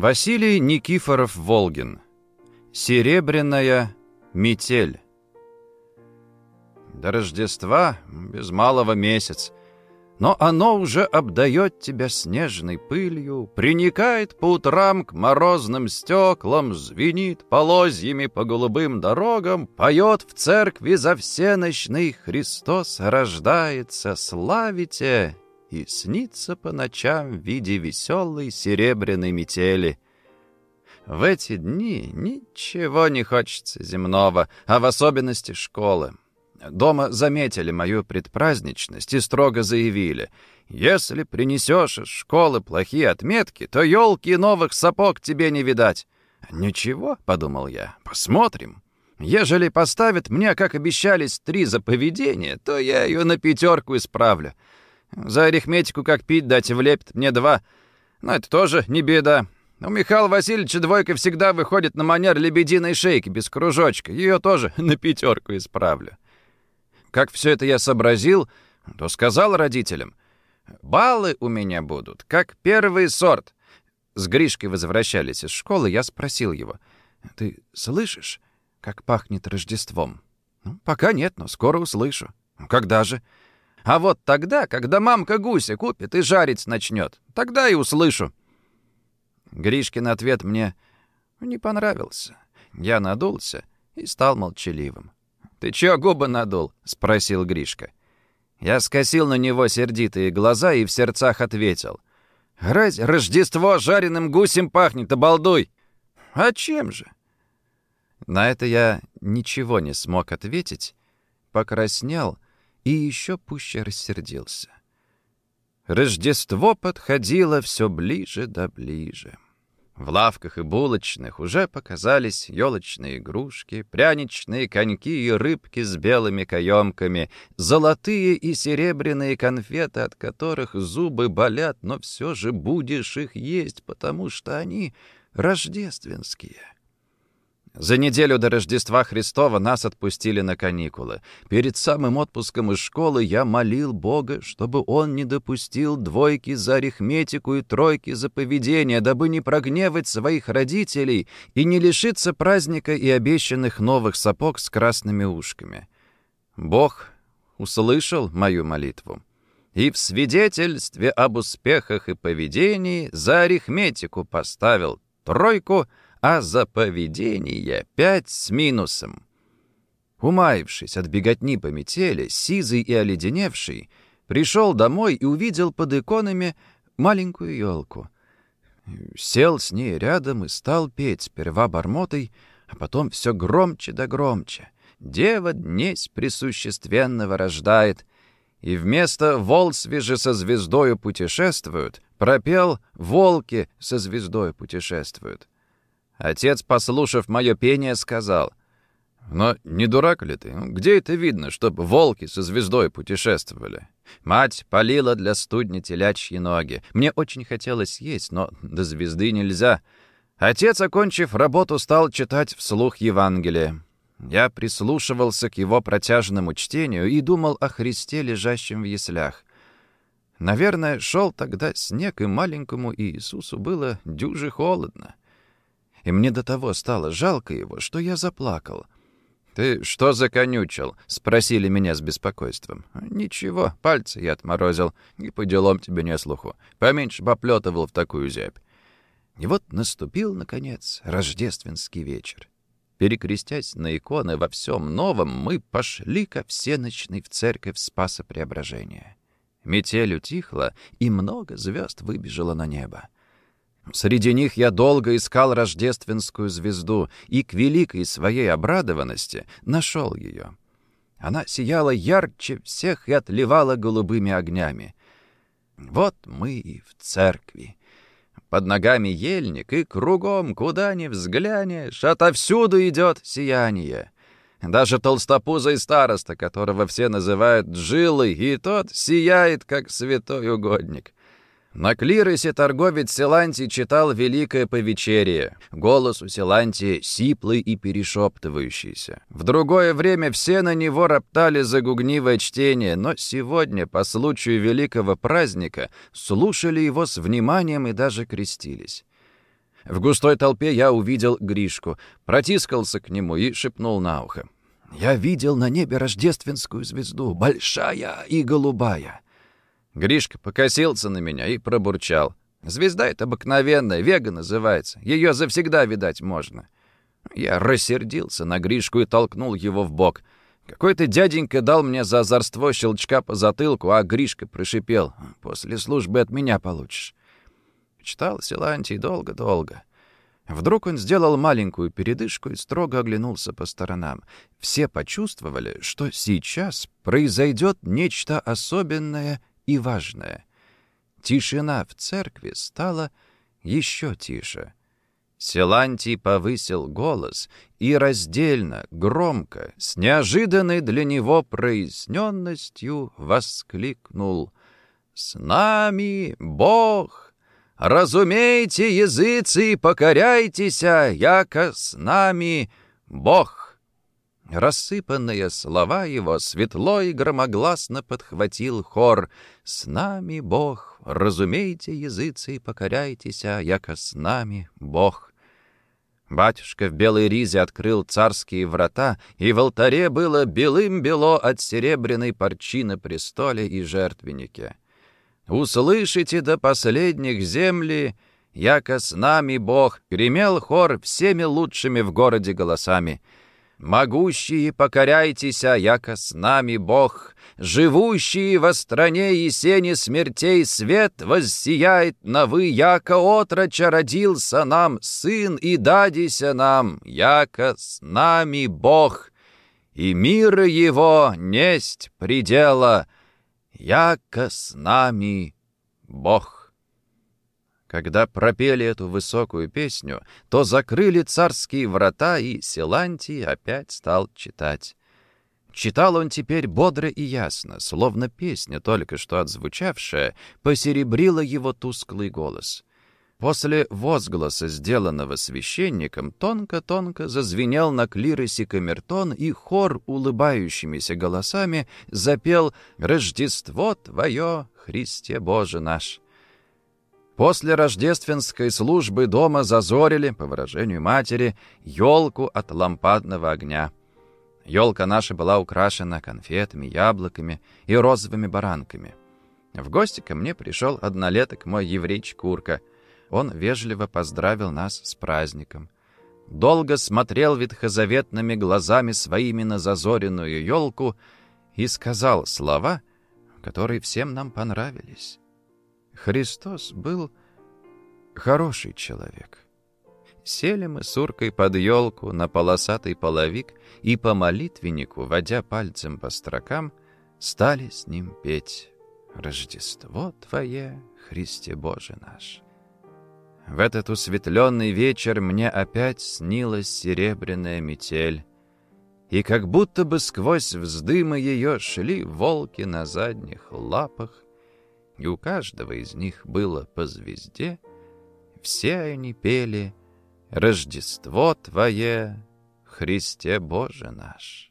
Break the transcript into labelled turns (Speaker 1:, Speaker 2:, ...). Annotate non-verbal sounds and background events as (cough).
Speaker 1: Василий Никифоров-Волгин. Серебряная метель. До Рождества без малого месяц. Но оно уже обдает тебя снежной пылью, Приникает по утрам к морозным стеклам, Звенит полозьями по голубым дорогам, Поет в церкви за всеночный Христос рождается, славите! И снится по ночам в виде веселой серебряной метели. В эти дни ничего не хочется земного, а в особенности школы. Дома заметили мою предпраздничность и строго заявили, «Если принесешь из школы плохие отметки, то елки новых сапог тебе не видать». «Ничего», — подумал я, — «посмотрим». Ежели поставят мне, как обещались, три за поведение, то я ее на пятерку исправлю. За арифметику как пить дать влепит мне два. Но это тоже не беда. У Михаила Васильевича двойка всегда выходит на манер лебединой шейки без кружочка. Ее тоже (laughs) на пятерку исправлю. Как все это я сообразил, то сказал родителям. «Баллы у меня будут, как первый сорт». С Гришкой возвращались из школы, я спросил его. «Ты слышишь, как пахнет Рождеством?» ну, «Пока нет, но скоро услышу». «Когда же?» «А вот тогда, когда мамка гуся купит и жарить начнет, тогда и услышу». Гришкин ответ мне не понравился. Я надулся и стал молчаливым. «Ты чё губы надул?» — спросил Гришка. Я скосил на него сердитые глаза и в сердцах ответил. «Раз Рождество жареным гусем пахнет, обалдуй!» «А чем же?» На это я ничего не смог ответить, покраснел и еще пуще рассердился. Рождество подходило все ближе да ближе. В лавках и булочных уже показались елочные игрушки, пряничные коньки и рыбки с белыми каемками, золотые и серебряные конфеты, от которых зубы болят, но все же будешь их есть, потому что они рождественские. За неделю до Рождества Христова нас отпустили на каникулы. Перед самым отпуском из школы я молил Бога, чтобы Он не допустил двойки за арифметику и тройки за поведение, дабы не прогневать своих родителей и не лишиться праздника и обещанных новых сапог с красными ушками. Бог услышал мою молитву и в свидетельстве об успехах и поведении за арифметику поставил тройку — а за поведение пять с минусом. Умаившись от беготни по метели, сизый и оледеневший, пришел домой и увидел под иконами маленькую елку. Сел с ней рядом и стал петь сперва бормотой, а потом все громче да громче. Дева днесь присущественного рождает, и вместо «Волсвежи со звездою путешествуют» пропел «Волки со звездой путешествуют». Отец, послушав мое пение, сказал, «Но не дурак ли ты? Где это видно, чтобы волки со звездой путешествовали?» Мать полила для студни телячьи ноги. Мне очень хотелось есть, но до звезды нельзя. Отец, окончив работу, стал читать вслух Евангелие. Я прислушивался к его протяжному чтению и думал о Христе, лежащем в яслях. Наверное, шел тогда снег, и маленькому Иисусу было дюже холодно и мне до того стало жалко его, что я заплакал. «Ты что законючил?» — спросили меня с беспокойством. «Ничего, пальцы я отморозил, и по делам тебе не слуху. Поменьше поплетывал в такую зябь». И вот наступил, наконец, рождественский вечер. Перекрестясь на иконы во всем новом, мы пошли ко всеночной в церковь Спаса Преображения. Метель утихла, и много звезд выбежало на небо. Среди них я долго искал рождественскую звезду и к великой своей обрадованности нашел ее. Она сияла ярче всех и отливала голубыми огнями. Вот мы и в церкви. Под ногами ельник, и кругом, куда ни взглянешь, отовсюду идет сияние. Даже толстопузый староста, которого все называют Джилой, и тот сияет, как святой угодник. На клиросе торговец Силантий читал «Великое повечерие». Голос у Силантия сиплый и перешептывающийся. В другое время все на него роптали за гугнивое чтение, но сегодня, по случаю великого праздника, слушали его с вниманием и даже крестились. В густой толпе я увидел Гришку, протискался к нему и шепнул на ухо. «Я видел на небе рождественскую звезду, большая и голубая». Гришка покосился на меня и пробурчал. «Звезда это обыкновенная, Вега называется. Ее завсегда видать можно». Я рассердился на Гришку и толкнул его в бок. Какой-то дяденька дал мне за озорство щелчка по затылку, а Гришка прошипел. «После службы от меня получишь». Читал Силантий долго-долго. Вдруг он сделал маленькую передышку и строго оглянулся по сторонам. Все почувствовали, что сейчас произойдет нечто особенное и важное. Тишина в церкви стала еще тише. Силантий повысил голос и раздельно, громко, с неожиданной для него проясненностью воскликнул «С нами Бог!» Разумейте, языцы, покоряйтеся, яко с нами Бог!» Рассыпанные слова его светло и громогласно подхватил хор. «С нами Бог! Разумейте, языцы, покоряйтеся, яко с нами Бог!» Батюшка в белой ризе открыл царские врата, и в алтаре было белым-бело от серебряной парчи на престоле и жертвеннике. Услышите до последних земли, яко с нами Бог, гремел хор всеми лучшими в городе голосами. Могущие, покоряйтеся, яко с нами Бог, живущие во стране Есени смертей свет воссияет на вы, яко отроча родился нам сын и дадися нам, яко с нами Бог, и мира его несть предела — яко с нами Бог». Когда пропели эту высокую песню, то закрыли царские врата, и Силантий опять стал читать. Читал он теперь бодро и ясно, словно песня, только что отзвучавшая, посеребрила его тусклый голос. После возгласа, сделанного священником, тонко-тонко зазвенел на клиросе камертон, и хор улыбающимися голосами запел «Рождество Твое, Христе Боже наш». После рождественской службы дома зазорили, по выражению матери, елку от лампадного огня. Елка наша была украшена конфетами, яблоками и розовыми баранками. В гости ко мне пришел однолеток мой еврейчик Урка — он вежливо поздравил нас с праздником. Долго смотрел ветхозаветными глазами своими на зазоренную елку и сказал слова, которые всем нам понравились. Христос был хороший человек. Сели мы с Уркой под елку на полосатый половик и по молитвеннику, водя пальцем по строкам, стали с ним петь «Рождество Твое, Христе Боже наш». В этот усветленный вечер мне опять снилась серебряная метель. И как будто бы сквозь вздымы ее шли волки на задних лапах, и у каждого из них было по звезде, все они пели «Рождество Твое, Христе Боже наш».